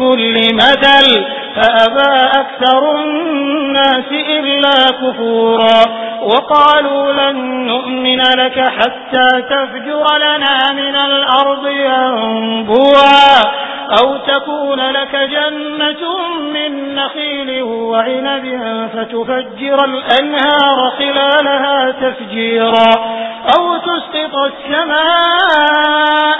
كل مثل فأبى أكثر الناس إلا كفورا. وقالوا لن نؤمن لك حتى تفجر لنا من الأرض ينبوعا. أو تكون لك جنة من نخيل وعنب فتفجر الأنهار خلالها تفجيرا. أو تسقط السماء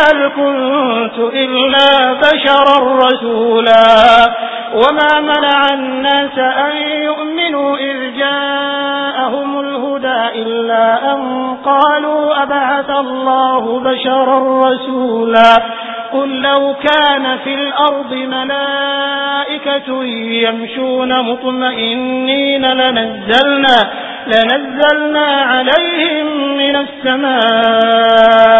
هل كنت إلا بشرا رسولا وما منع الناس أن يؤمنوا إذ جاءهم الهدى إلا أن قالوا أبعث الله بشرا رسولا قل لو كان في الأرض ملائكة يمشون مطمئنين لنزلنا, لنزلنا عليهم من السماء